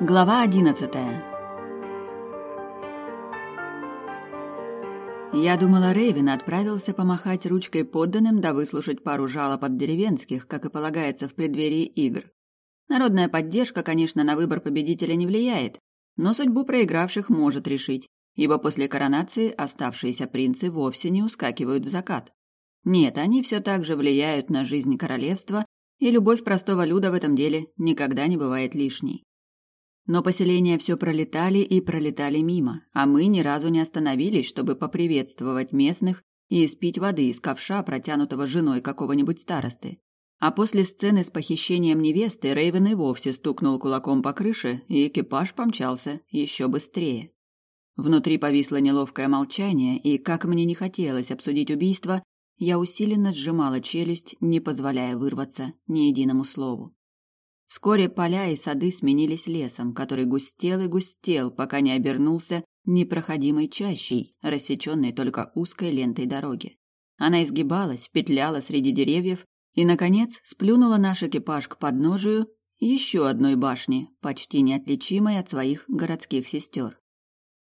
Глава одиннадцатая. Я думала, Рейвен отправился помахать ручкой подданным да выслушать пару жалоб от деревенских, как и полагается в преддверии игр. Народная поддержка, конечно, на выбор победителя не влияет, но судьбу проигравших может решить, ибо после коронации оставшиеся принцы вовсе не ускакивают в закат. Нет, они все так же влияют на жизнь королевства, и любовь простого люда в этом деле никогда не бывает лишней. Но поселения все пролетали и пролетали мимо, а мы ни разу не остановились, чтобы поприветствовать местных и испить воды из ковша, протянутого женой какого-нибудь старосты. А после сцены с похищением невесты Рейвен и вовсе стукнул кулаком по крыше, и экипаж помчался еще быстрее. Внутри повисло неловкое молчание, и, как мне не хотелось обсудить убийство, я усиленно сжимала челюсть, не позволяя вырваться ни единому слову. Вскоре поля и сады сменились лесом, который густел и густел, пока не обернулся непроходимой чащей, рассеченной только узкой лентой дороги. Она изгибалась, петляла среди деревьев и, наконец, сплюнула наш экипаж к подножию еще одной башни, почти неотличимой от своих городских сестер.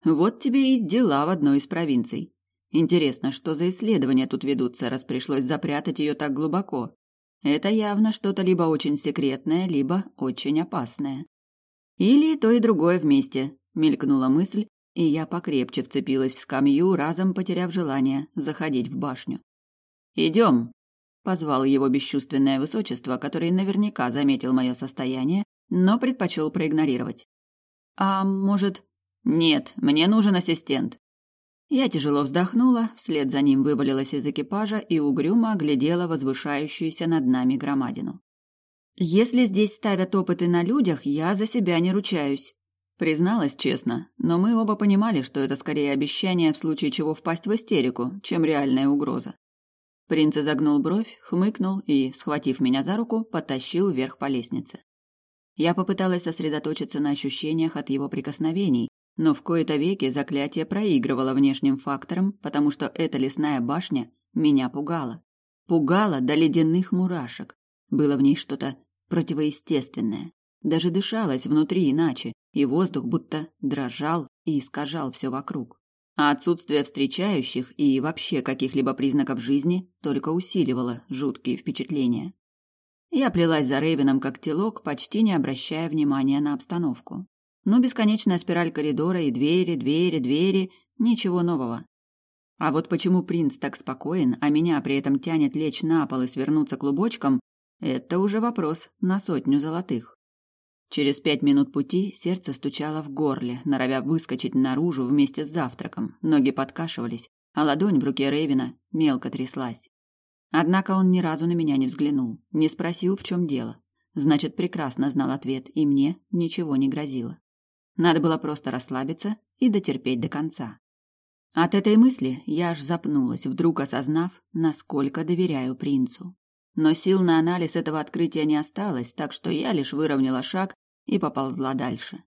Вот тебе и дела в одной из провинций. Интересно, что за исследования тут ведутся, раз пришлось запрятать ее так глубоко. Это явно что-то либо очень секретное, либо очень опасное. Или то и другое вместе, мелькнула мысль, и я покрепче вцепилась в скамью, разом потеряв желание заходить в башню. Идем, позвал его бесчувственное высочество, который наверняка заметил мое состояние, но предпочел проигнорировать. А может, нет, мне нужен ассистент. Я тяжело вздохнула, вслед за ним вывалилась из экипажа и угрюмо оглядела возвышающуюся над нами громадину. «Если здесь ставят опыты на людях, я за себя не ручаюсь», Призналась честно, но мы оба понимали, что это скорее обещание в случае чего впасть в истерику, чем реальная угроза. Принц изогнул бровь, хмыкнул и, схватив меня за руку, потащил вверх по лестнице. Я попыталась сосредоточиться на ощущениях от его прикосновений, но в кои-то веки заклятие проигрывало внешним факторам, потому что эта лесная башня меня пугала. Пугала до ледяных мурашек. Было в ней что-то противоестественное. Даже дышалось внутри иначе, и воздух будто дрожал и искажал все вокруг. А отсутствие встречающих и вообще каких-либо признаков жизни только усиливало жуткие впечатления. Я плелась за Рейвеном как телок, почти не обращая внимания на обстановку но бесконечная спираль коридора и двери, двери, двери – ничего нового. А вот почему принц так спокоен, а меня при этом тянет лечь на пол и свернуться клубочком – это уже вопрос на сотню золотых. Через пять минут пути сердце стучало в горле, норовя выскочить наружу вместе с завтраком. Ноги подкашивались, а ладонь в руке Рейвина мелко тряслась. Однако он ни разу на меня не взглянул, не спросил, в чем дело. Значит, прекрасно знал ответ, и мне ничего не грозило. Надо было просто расслабиться и дотерпеть до конца. От этой мысли я аж запнулась, вдруг осознав, насколько доверяю принцу. Но сил на анализ этого открытия не осталось, так что я лишь выровняла шаг и поползла дальше.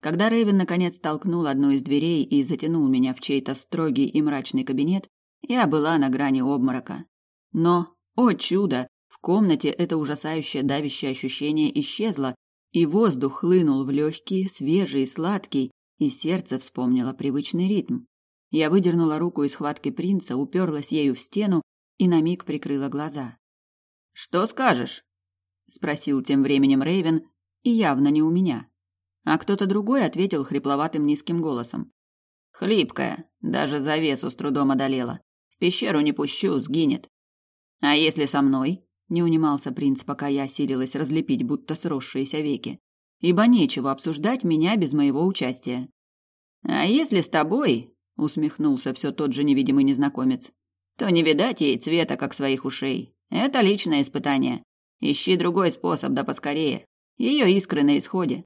Когда Рейвен наконец толкнул одну из дверей и затянул меня в чей-то строгий и мрачный кабинет, я была на грани обморока. Но, о чудо, в комнате это ужасающее давящее ощущение исчезло, и воздух хлынул в легкие, свежий и сладкий, и сердце вспомнило привычный ритм. Я выдернула руку из схватки принца, уперлась ею в стену и на миг прикрыла глаза. «Что скажешь?» — спросил тем временем Рейвен, и явно не у меня. А кто-то другой ответил хрипловатым низким голосом. «Хлипкая, даже завесу с трудом одолела. В пещеру не пущу, сгинет. А если со мной?» Не унимался принц, пока я осилилась разлепить будто сросшиеся веки. Ибо нечего обсуждать меня без моего участия. А если с тобой, усмехнулся все тот же невидимый незнакомец, то не видать ей цвета, как своих ушей. Это личное испытание. Ищи другой способ, да поскорее. Ее искры на исходе.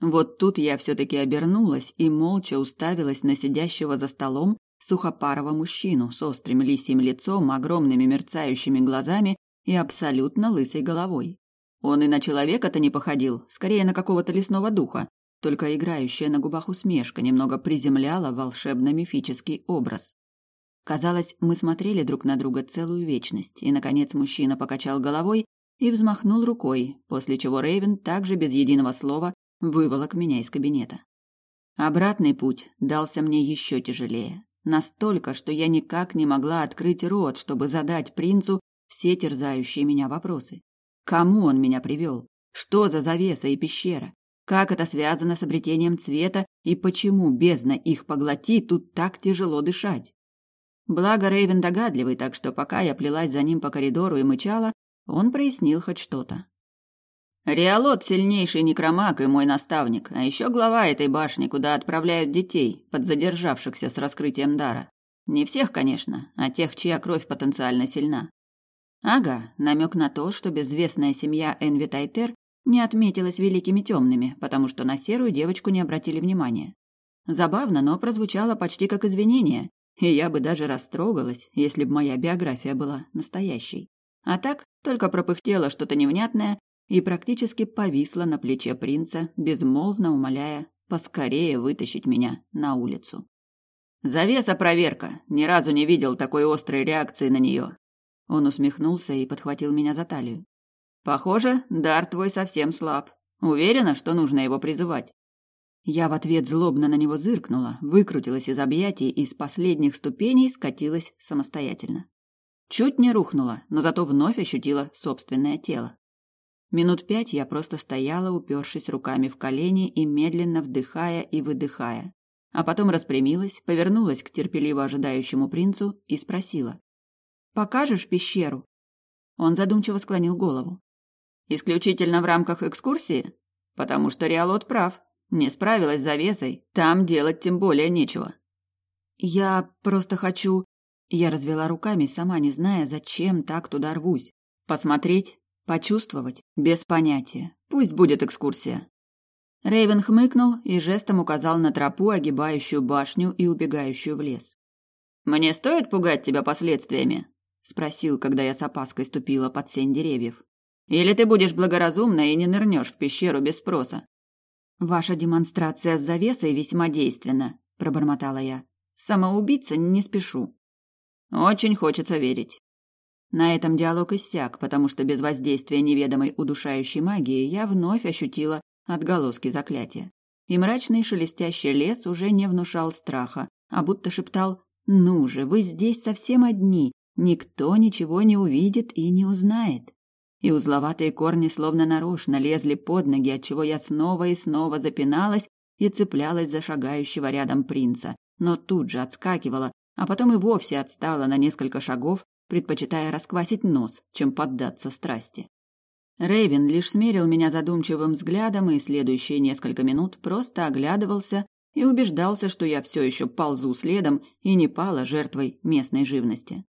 Вот тут я все-таки обернулась и молча уставилась на сидящего за столом сухопарого мужчину с острым лисьим лицом, огромными мерцающими глазами и абсолютно лысой головой. Он и на человека-то не походил, скорее на какого-то лесного духа, только играющая на губах усмешка немного приземляла волшебно-мифический образ. Казалось, мы смотрели друг на друга целую вечность, и, наконец, мужчина покачал головой и взмахнул рукой, после чего Рейвен также без единого слова выволок меня из кабинета. Обратный путь дался мне еще тяжелее. Настолько, что я никак не могла открыть рот, чтобы задать принцу все терзающие меня вопросы. Кому он меня привел? Что за завеса и пещера? Как это связано с обретением цвета и почему бездна их поглотит, тут так тяжело дышать? Благо Рейвен догадливый, так что пока я плелась за ним по коридору и мычала, он прояснил хоть что-то. Риалот – сильнейший некромаг и мой наставник, а еще глава этой башни, куда отправляют детей, подзадержавшихся с раскрытием дара. Не всех, конечно, а тех, чья кровь потенциально сильна. Ага, намек на то, что безвестная семья Энви Тайтер не отметилась великими темными, потому что на серую девочку не обратили внимания. Забавно, но прозвучало почти как извинение, и я бы даже растрогалась, если бы моя биография была настоящей. А так только пропыхтело что-то невнятное и практически повисла на плече принца, безмолвно умоляя поскорее вытащить меня на улицу. «Завеса проверка! Ни разу не видел такой острой реакции на нее!» Он усмехнулся и подхватил меня за талию. «Похоже, дар твой совсем слаб. Уверена, что нужно его призывать?» Я в ответ злобно на него зыркнула, выкрутилась из объятий и с последних ступеней скатилась самостоятельно. Чуть не рухнула, но зато вновь ощутила собственное тело. Минут пять я просто стояла, упершись руками в колени и медленно вдыхая и выдыхая. А потом распрямилась, повернулась к терпеливо ожидающему принцу и спросила. «Покажешь пещеру?» Он задумчиво склонил голову. «Исключительно в рамках экскурсии? Потому что Риалот прав. Не справилась с завесой. Там делать тем более нечего». «Я просто хочу...» Я развела руками, сама не зная, зачем так туда рвусь. Посмотреть, Почувствовать? Без понятия. Пусть будет экскурсия. Рейвен хмыкнул и жестом указал на тропу, огибающую башню и убегающую в лес. «Мне стоит пугать тебя последствиями?» – спросил, когда я с опаской ступила под сень деревьев. «Или ты будешь благоразумна и не нырнешь в пещеру без спроса?» «Ваша демонстрация с завесой весьма действенна», – пробормотала я. «Самоубийца не спешу». «Очень хочется верить. На этом диалог иссяк, потому что без воздействия неведомой удушающей магии я вновь ощутила отголоски заклятия. И мрачный шелестящий лес уже не внушал страха, а будто шептал «Ну же, вы здесь совсем одни, никто ничего не увидит и не узнает». И узловатые корни словно нарочно лезли под ноги, отчего я снова и снова запиналась и цеплялась за шагающего рядом принца, но тут же отскакивала, а потом и вовсе отстала на несколько шагов, предпочитая расквасить нос, чем поддаться страсти. Рейвен лишь смерил меня задумчивым взглядом и следующие несколько минут просто оглядывался и убеждался, что я все еще ползу следом и не пала жертвой местной живности.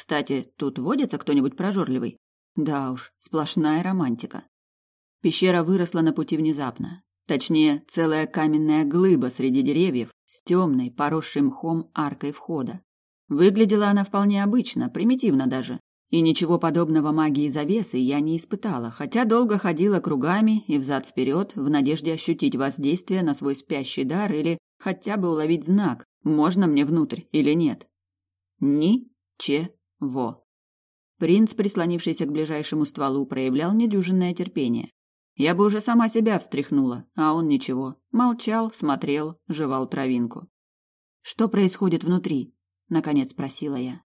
Кстати, тут водится кто-нибудь прожорливый? Да уж, сплошная романтика. Пещера выросла на пути внезапно. Точнее, целая каменная глыба среди деревьев с темной, поросшей мхом аркой входа. Выглядела она вполне обычно, примитивно даже. И ничего подобного магии завесы я не испытала, хотя долго ходила кругами и взад-вперед в надежде ощутить воздействие на свой спящий дар или хотя бы уловить знак, можно мне внутрь или нет. Ни-че-во. Принц, прислонившийся к ближайшему стволу, проявлял недюжинное терпение. Я бы уже сама себя встряхнула, а он ничего. Молчал, смотрел, жевал травинку. Что происходит внутри? наконец спросила я.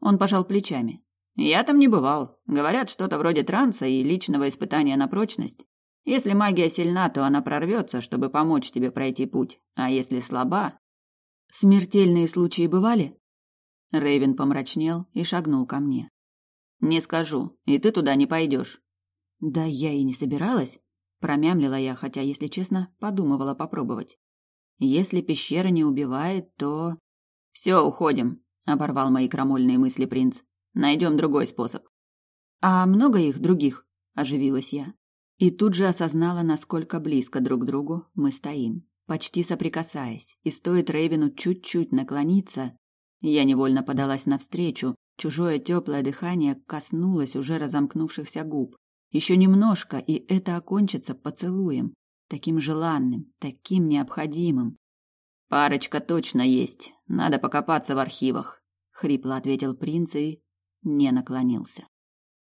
Он пожал плечами. Я там не бывал. Говорят, что-то вроде транса и личного испытания на прочность. Если магия сильна, то она прорвется, чтобы помочь тебе пройти путь, а если слаба, смертельные случаи бывали? Рейвен помрачнел и шагнул ко мне. Не скажу, и ты туда не пойдешь. Да я и не собиралась, промямлила я, хотя, если честно, подумывала попробовать. Если пещера не убивает, то все, уходим, оборвал мои крамольные мысли принц. Найдем другой способ. А много их других? оживилась я. И тут же осознала, насколько близко друг к другу мы стоим, почти соприкасаясь. И стоит Рейвину чуть-чуть наклониться, я невольно подалась навстречу. Чужое теплое дыхание коснулось уже разомкнувшихся губ. Еще немножко, и это окончится поцелуем, таким желанным, таким необходимым. Парочка точно есть. Надо покопаться в архивах, хрипло ответил принц и не наклонился.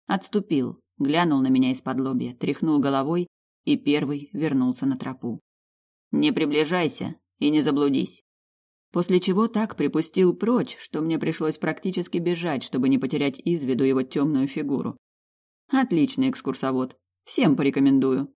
Отступил, глянул на меня из-под лобья, тряхнул головой и первый вернулся на тропу. «Не приближайся и не заблудись». После чего так припустил прочь, что мне пришлось практически бежать, чтобы не потерять из виду его темную фигуру. Отличный экскурсовод. Всем порекомендую.